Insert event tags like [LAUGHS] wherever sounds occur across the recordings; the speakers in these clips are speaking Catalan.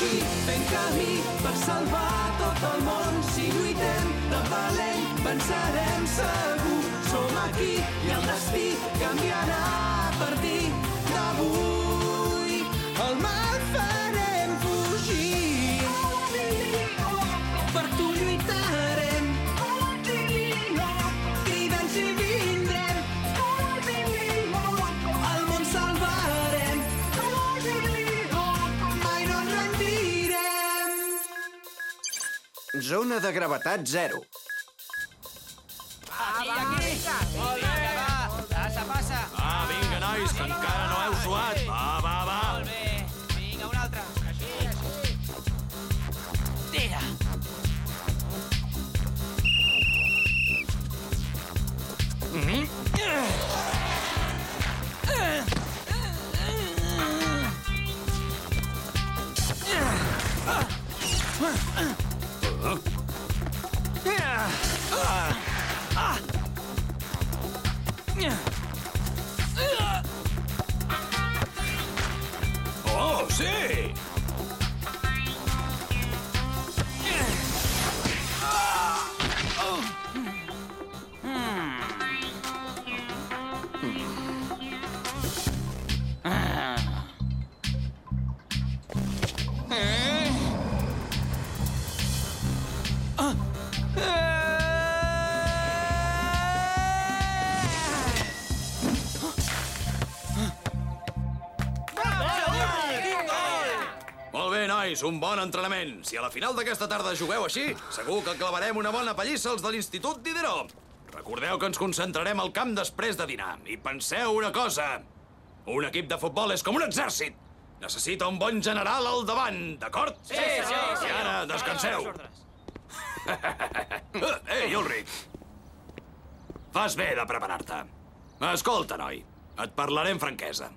Aquí fent camí per salvar tot el món. Si lluitem de valent, vencerem segur. Som aquí i el destí canviarà a partir d'avui. El mal farem Zona de gravetat zero. Passa, passa. Ah, vinga, nois, que encara no heu suat. Va, va, va. Molt bé. Vinga, un altre. Així, així. Tira. Oh, nois, un bon entrenament. Si a la final d'aquesta tarda jugueu així, segur que clavarem una bona pallissa als de l'Institut Diderot. Recordeu que ens concentrarem al camp després de dinar. I penseu una cosa. Un equip de futbol és com un exèrcit. Necessita un bon general al davant, d'acord? Sí, sí, sí. I ara, descanseu. [LAUGHS] Ei, Ulrich. Fas bé de preparar-te. Escolta, noi, et parlaré amb franquesa.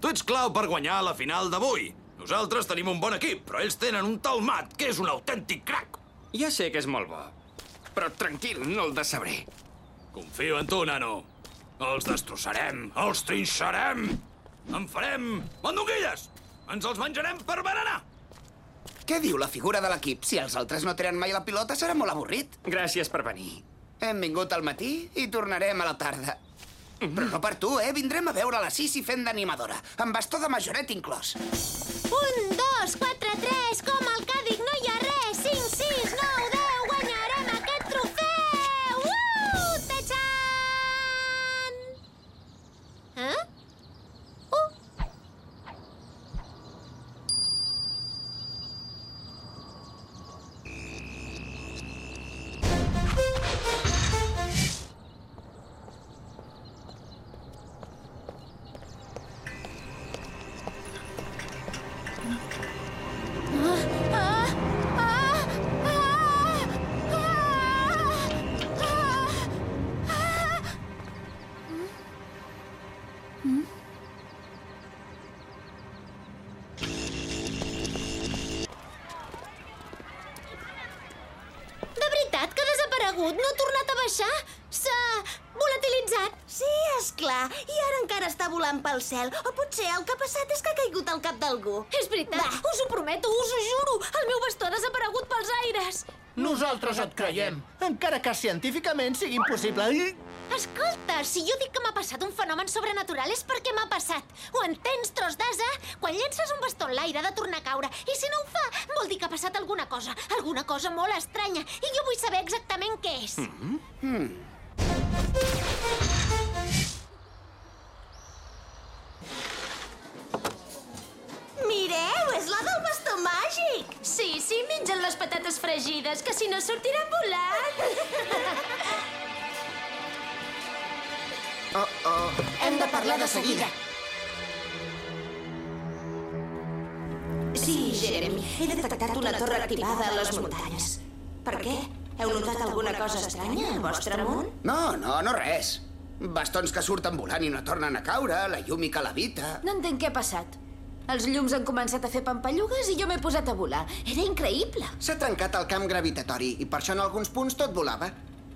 Tu ets clau per guanyar la final d'avui. Nosaltres tenim un bon equip, però ells tenen un tal Matt, que és un autèntic crac. Ja sé que és molt bo, però tranquil, no el decebré. Confio en tu, nano. Els destrossarem, els trinxarem, en farem mandonguilles. Ens els menjarem per berenar. Què diu la figura de l'equip? Si els altres no tenen mai la pilota, serà molt avorrit. Gràcies per venir. Hem vingut al matí i tornarem a la tarda. Però no per tu, eh? Vindrem a veure la Sisi fent d'animadora, amb bastó de majoret inclòs. Un, dos, quatre, tres, com el Càdic De veritat que ha desaparegut? No ha tornat a baixar? S'ha volatilitzat? Sí, és clar. I ara encara està volant pel cel. O potser el que ha passat és que ha caigut al cap d'algú. És veritat, us ho prometo, us ho juro. El meu bastó ha desaparegut pels aires. Nosaltres et creiem, encara que científicament sigui impossible. Escolta, si jo dic que m'ha passat un fenomen sobrenatural és perquè m'ha passat. Ho entens, tros d'asa? Quan llences un bastó en l'aire ha de tornar a caure. I si no ho fa, vol dir que ha passat alguna cosa. Alguna cosa molt estranya. I jo vull saber exactament què és. Mireu, és la del bastó màgic! Sí, sí, mengen les patates fregides, que si no sortiran de seguida. Sí, Jeremy, he detectat una torre activada a les muntanyes. Per què? Heu notat alguna cosa estranya al vostre món? No, no, no res. Bastons que surten volant i no tornen a caure, la llum i que levita. No entenc què ha passat. Els llums han començat a fer pampallugues i jo m'he posat a volar. Era increïble. S'ha trencat el camp gravitatori i per això en alguns punts tot volava.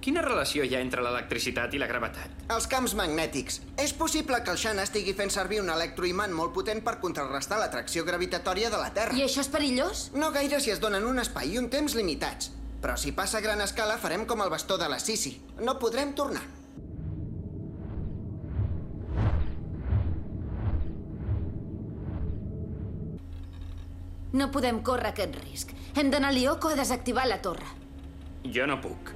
Quina relació hi ha entre l'electricitat i la gravetat? Els camps magnètics. És possible que el Xana estigui fent servir un electroimant molt potent per contrarrestar l'atracció gravitatòria de la Terra. I això és perillós? No gaire si es donen un espai i un temps limitats. Però si passa a gran escala farem com el bastó de la Sisi. No podrem tornar. No podem córrer aquest risc. Hem d'anar a Lyoko a desactivar la torre. Jo no puc.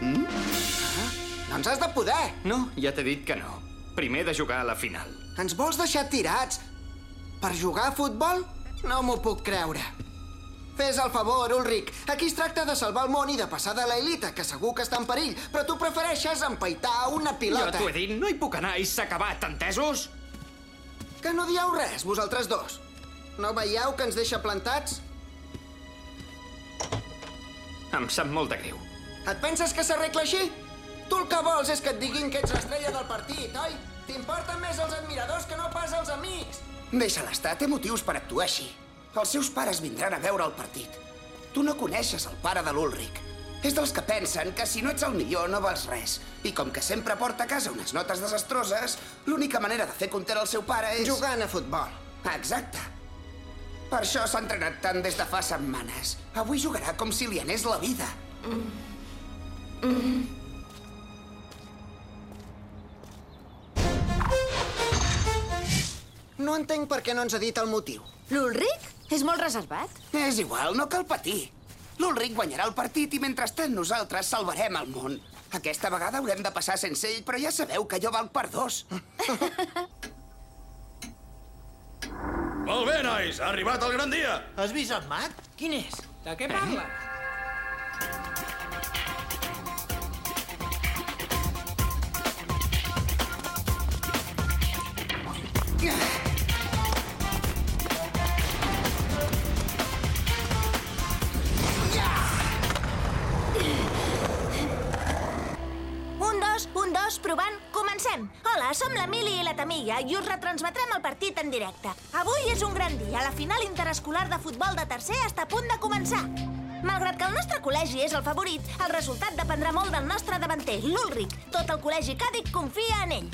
Doncs has de poder. No, ja t'he dit que no. Primer de jugar a la final. Ens vols deixar tirats? Per jugar a futbol? No m'ho puc creure. Fes el favor, Ulrich. Aquí es tracta de salvar el món i de passar de l'elita, que segur que està en perill, però tu prefereixes empaitar una Jo pilota. t'ho he dit, no hi puc anar i s'ha acabat, entesos? Que no dieu res, vosaltres dos. No veieu que ens deixa plantats? Em sap molt de greu. Et penses que s'arregla així? Tu el que vols és que et diguin que ets l'estrella del partit, oi? T'importen més els admiradors que no pas els amics. Deixa-la estar, té motius per actuar així. Els seus pares vindran a veure el partit. Tu no coneixes el pare de l'Ulric. És dels que pensen que si no ets el millor no vals res. I com que sempre porta a casa unes notes desastroses, l'única manera de fer content el seu pare és... Jugant a futbol. Exacte. Per això s'ha entrenat tant des de fa setmanes. Avui jugarà com si li anés la vida. No entenc per què no ens ha dit el motiu. L'Ulric? És molt reservat. És igual, no cal patir. L'Ulric guanyarà el partit i mentrestant nosaltres salvarem el món. Aquesta vegada haurem de passar sense ell, però ja sabeu que jo valc per dos. [LAUGHS] Molt bé, nois, ha arribat el gran dia. Has vist en Matt? Quin és? De què parles? Un, Hola, som la Mili i la Tamilla i us retransmetrem el partit en directe. Avui és un gran dia. La final interescolar de futbol de tercer està a punt de començar. Malgrat que el nostre col·legi és el favorit, el resultat dependrà molt del nostre davanter, l'Ulric. Tot el col·legi càdic confia en ell.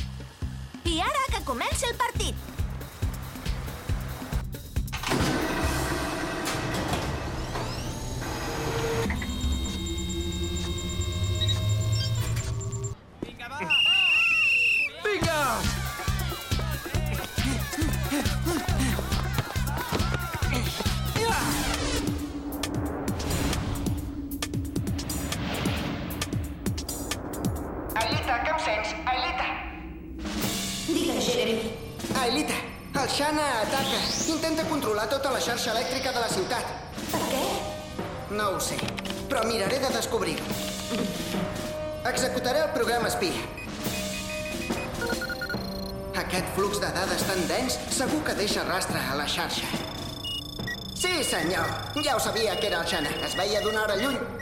I ara que comenci el partit. Xana ataca. Intenta controlar tota la xarxa elèctrica de la ciutat. Per què? No ho sé, però miraré de descobrir-ho. Executaré el programa espia. Aquest flux de dades tan dens segur que deixa rastre a la xarxa. Sí, senyor. Ja ho sabia que era el Xana. Es veia d'una hora lluny.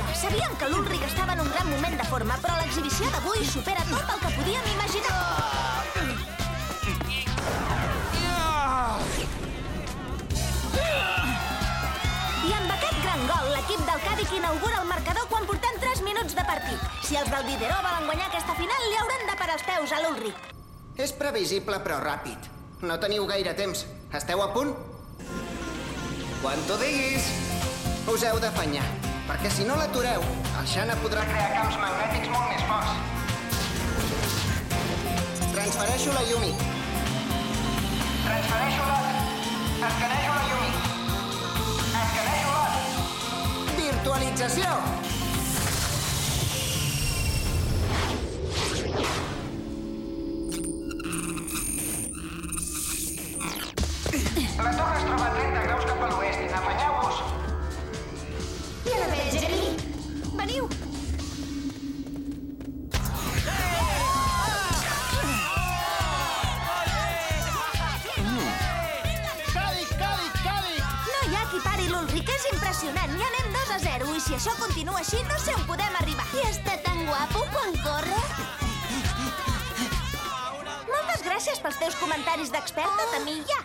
Increïble! Sabíem que l'Ulric estava en un gran moment de forma, però l'exhibició d'avui supera tot el que podíem imaginar. I amb aquest gran gol, l'equip del Càdic inaugura el marcador quan portem 3 minuts de partit. Si els del Dideró volen guanyar aquesta final, li hauran de parar els peus a l'Ulric. És previsible, però ràpid. No teniu gaire temps. Esteu a punt? Quan tu diguis. Us heu d'afanyar, perquè si no l'atureu, el Xana podrà crear camps magnètics molt més forts. Transfereixo la Yumi. Transfereixo la... Escanejo la Yumi. Escanejo la... Virtualització! Comentaris d'experta, Tamilla.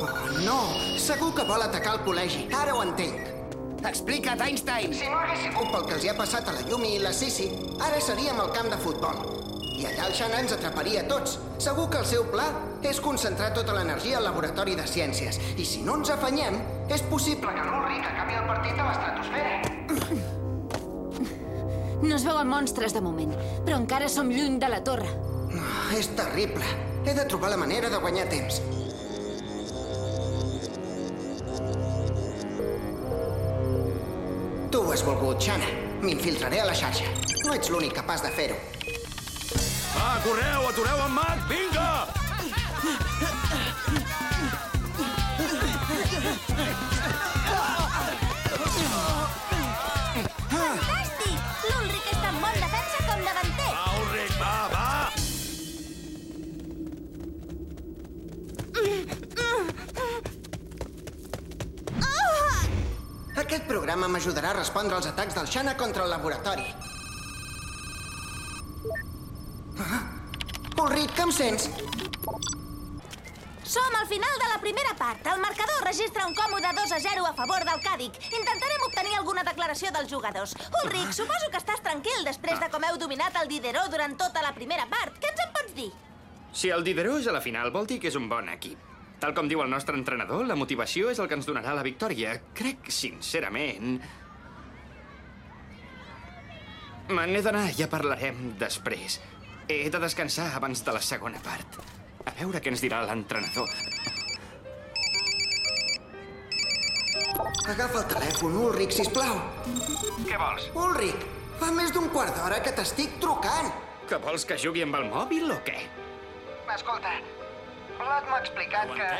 Oh, no! Segur que vol atacar el col·legi. Ara ho entenc. Explica't, Einstein! Si no hagués sigut pel que els hi ha passat a la Yumi i la Sissi, ara seríem al camp de futbol. I allà el Xana ens atraparia a tots. Segur que el seu pla és concentrar tota l'energia al laboratori de ciències. I si no ens afanyem, és possible que l'Ulrich acabi el partit a l'estratosfera. No es veuen monstres de moment, però encara som lluny de la torre. Oh, és terrible. He de trobar la manera de guanyar temps. Tu ho has volgut, Xana. M'infiltraré a la xarxa. No ets l'únic capaç de fer-ho. Va, correu, atureu en Mac, vinga! Aquest programa m'ajudarà a respondre als atacs del Xana contra el laboratori. Ah? Ulrich, que em sents? Som al final de la primera part. El marcador registra un còmode 2 a 0 a favor del Càdic. Intentarem obtenir alguna declaració dels jugadors. Ulrich, suposo que estàs tranquil després de com heu dominat el Diderot durant tota la primera part. Què ens en pots dir? Si el Diderot és a la final, vol dir que és un bon equip. Tal com diu el nostre entrenador, la motivació és el que ens donarà la victòria. Crec, sincerament... Me n'he d'anar, ja parlarem després. He de descansar abans de la segona part. A veure què ens dirà l'entrenador. Agafa el telèfon, Ulrich, sisplau. Què vols? Ulrich, fa més d'un quart d'hora que t'estic trucant. Que vols que jugui amb el mòbil o què? Escolta, Vlad m'ha explicat que...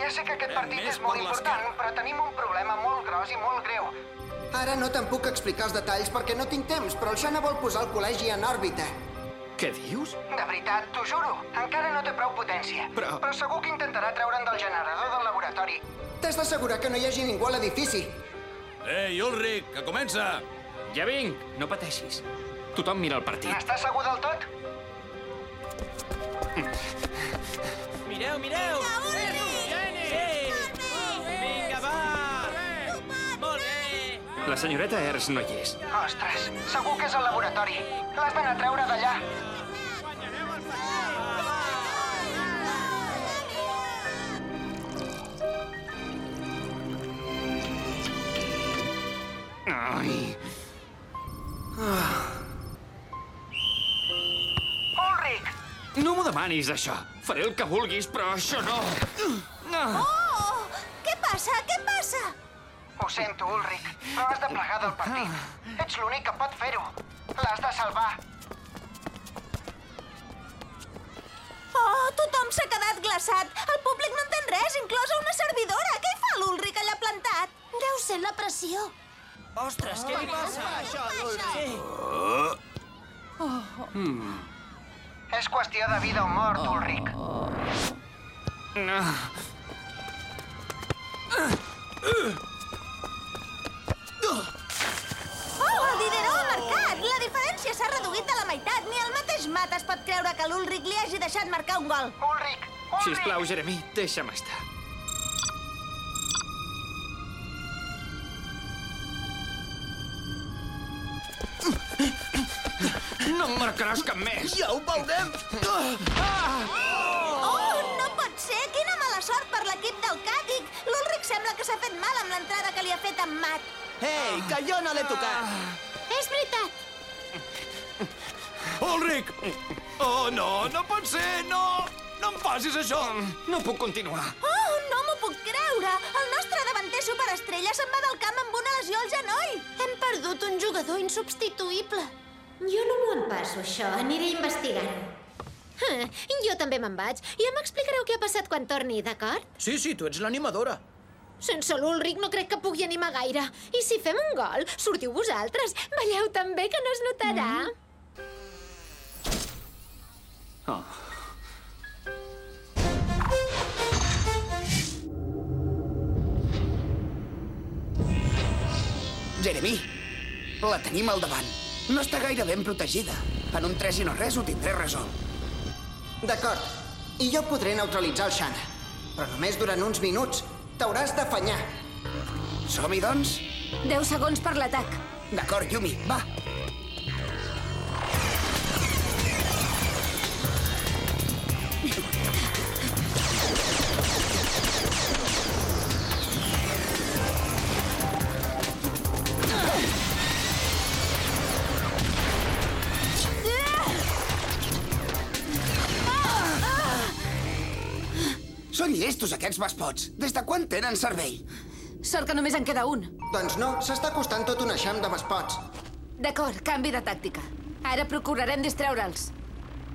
Ja sé que aquest partit és molt important, però tenim un problema molt gros i molt greu. Ara no te'n puc explicar els detalls perquè no tinc temps, però el Xana vol posar el col·legi en òrbita. Què dius? De veritat, t'ho juro. Encara no té prou potència. Però- Però segur que intentarà treure'n del generador del laboratori. T'has d'assegurar que no hi hagi ningú a l'edifici. Ei, Ulrich, que comença! Ja vinc, no pateixis. Tothom mira el partit. N'estàs segur del tot? Mireu, mireu! Sí! Vinga, va! Molt bé! La senyoreta Ers no hi és. Ostres, segur que és al laboratori. L'has d'anar a treure d'allà. Ai, no m'ho demanis, això. Faré el que vulguis, però això no. Ah. Oh! Què passa? Què passa? Ho sento, Ulrich, però has de plegar del partit. Ets l'únic que pot fer-ho. L'has de salvar. Oh, tothom s'ha quedat glaçat. El públic no entén res, inclosa una servidora. Què hi fa l'Ulrich allà plantat? Deu ser la pressió. Ostres, què li passa? Això, sí. És qüestió de vida o mort, Ulrich. No. Oh, el Diderot ha marcat! La diferència s'ha reduït a la meitat. Ni el mateix Mat es pot creure que l'Ulrich li hagi deixat marcar un gol. Ulrich! Ulrich! Sisplau, Jeremy, deixa'm estar. Marcaràs cap més! Ja ho veurem! Oh, no pot ser! Quina mala sort per l'equip del Càdic! L'Ulrich sembla que s'ha fet mal amb l'entrada que li ha fet en Mat. Ei, que jo no l'he tocat! És veritat. Ulrich! Oh, no, no pot ser, no! No em facis això! No puc continuar. Oh, no m'ho puc creure! El nostre davanter superestrella se'n va del camp amb una lesió al genoll. Hem perdut un jugador insubstituïble. Jo no m'ho empasso, això. Aniré a investigar-ho. Ah, jo també me'n vaig. Ja m'explicareu què ha passat quan torni, d'acord? Sí, sí, tu ets l'animadora. Sense l'Ulric no crec que pugui animar gaire. I si fem un gol, sortiu vosaltres. Balleu tan bé que no es notarà. Oh. Jeremy, la tenim al davant. No està gaire ben protegida. En un 3 i no res ho tindré resolt. D'acord. I jo podré neutralitzar el Shana. Però només durant uns minuts. T'hauràs d'afanyar. Som-hi, doncs? 10 segons per l'atac. D'acord, Yumi, va. Llestos, aquests bespots. Des de quan tenen cervell? Sort que només en queda un. Doncs no, s'està costant tot un eixam de bespots. D'acord, canvi de tàctica. Ara procurarem distreure'ls.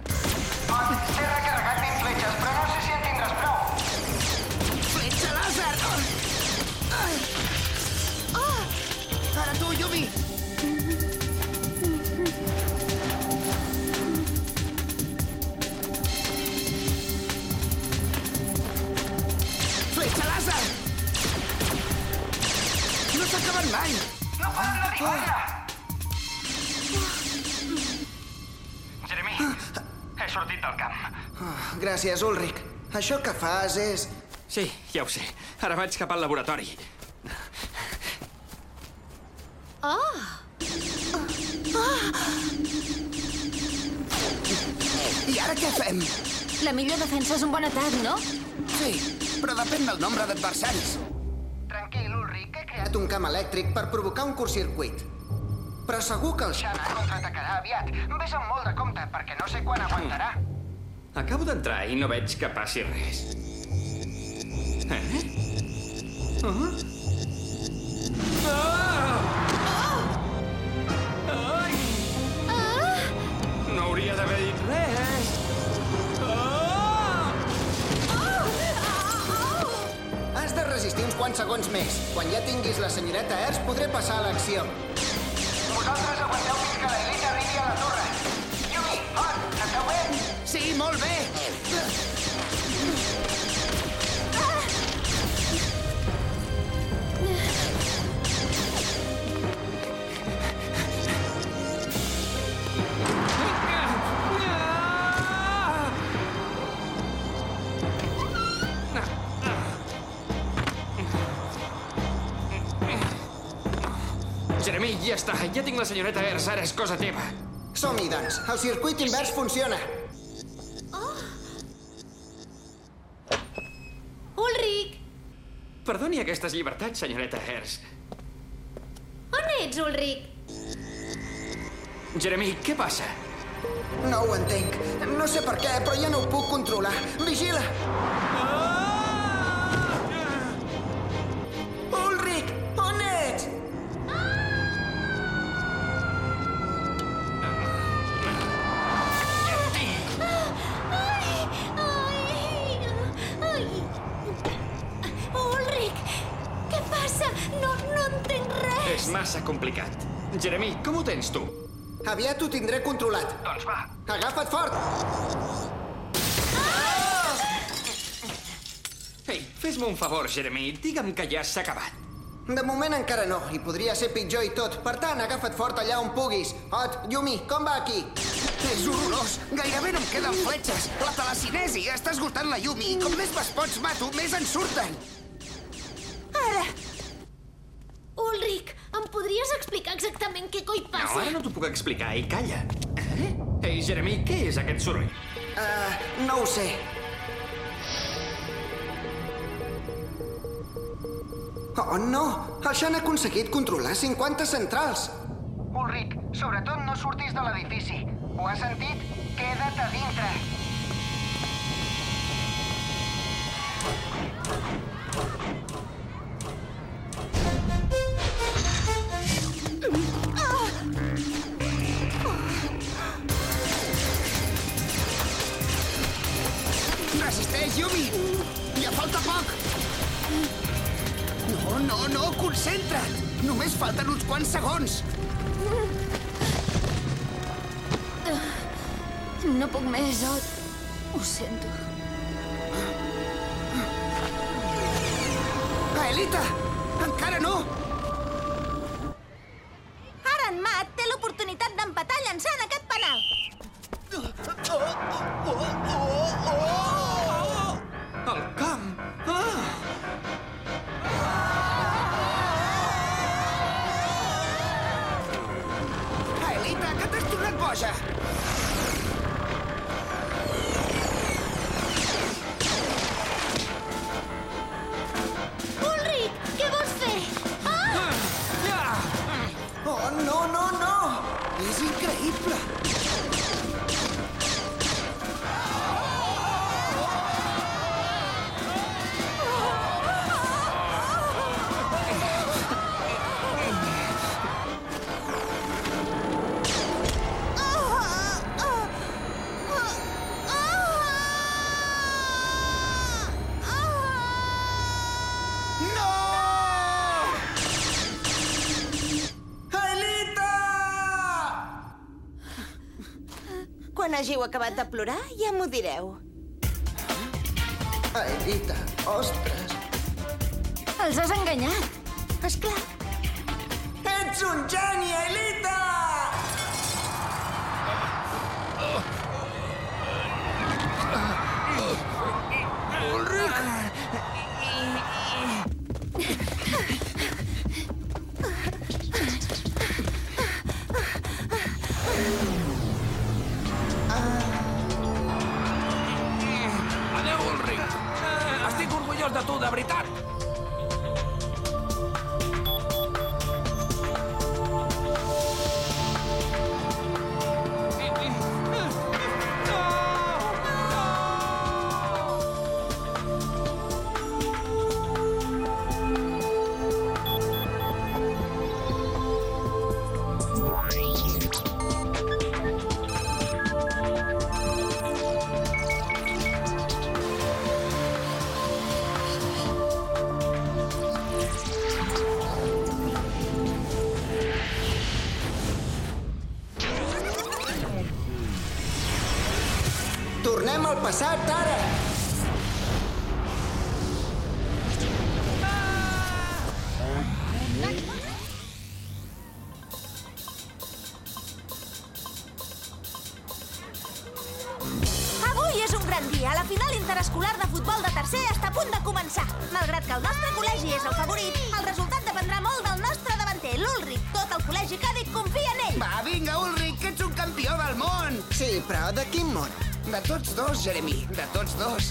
T'he recarregat 20 fletxes, però no sé Gràcies, Ulrich. Això que fas és... Sí, ja ho sé. Ara vaig cap al laboratori. Oh! I ara què fem? La millor defensa és un bon atac, no? Sí, però depèn del nombre d'adversaris. Tranquil, Ulrich, he creat un camp elèctric per provocar un curtcircuit. Però segur que el. Xana contraatacarà aviat. Ves amb molt de compte, perquè no sé quan aguantarà. Acabo d'entrar i no veig que passi res. Eh? Ah! Ah! Ai! No hauria d'haver dit res. Ah! Has de resistir uns quants segons més. Quan ja tinguis la senyoreta Ers, podré passar a l'acció. Sí, molt bé. Jeremy, ja està. Ja tinc la senyoreta Ers. Ara és cosa teva. Som-hi, doncs. El circuit invers funciona. Aquestes llibertats, senyoreta Ers. On ets, Ulrich? Jeremy, què passa? No ho entenc. No sé per què, però ja no ho puc controlar. Vigila! Ulrich, Aviat ho tindré controlat. Doncs va. Agafa't fort! Ei, fes-me un favor, Jeremy. Digue'm que ja s'ha acabat. De moment encara no, i podria ser pitjor i tot. Per tant, agafa't fort allà on puguis. Ot, Yumi, com va aquí? És horrorós. Gairebé no em queden fletxes. La telecinesi està esgotant la Yumi i com més bespots mato, més en surten. Ara! Ulrich, em podries explicar exactament què coi No, passa? ara no t'ho puc explicar i calla. Eh? Ei, Jeremy, què és aquest soroll? Uh, no ho sé. Oh, no! El Shan ha aconseguit controlar 50 centrals. Ulrich, sobretot no surtis de l'edifici. Ho has sentit? Queda't a dintre. Resisteix, Yumi! Ja falta poc! No, no, no, concentra't! Només falten uns quants segons! No puc més, Ot. Ho sento. Aelita! Encara no! Roger! Quan hàgiu acabat de plorar, ja m'ho direu. Ah. Ai, Edita, ostres! Els has enganyat! És clar. Ets un geni, Elita! soldatud a Britania! dos, Jeremy, de tots dos.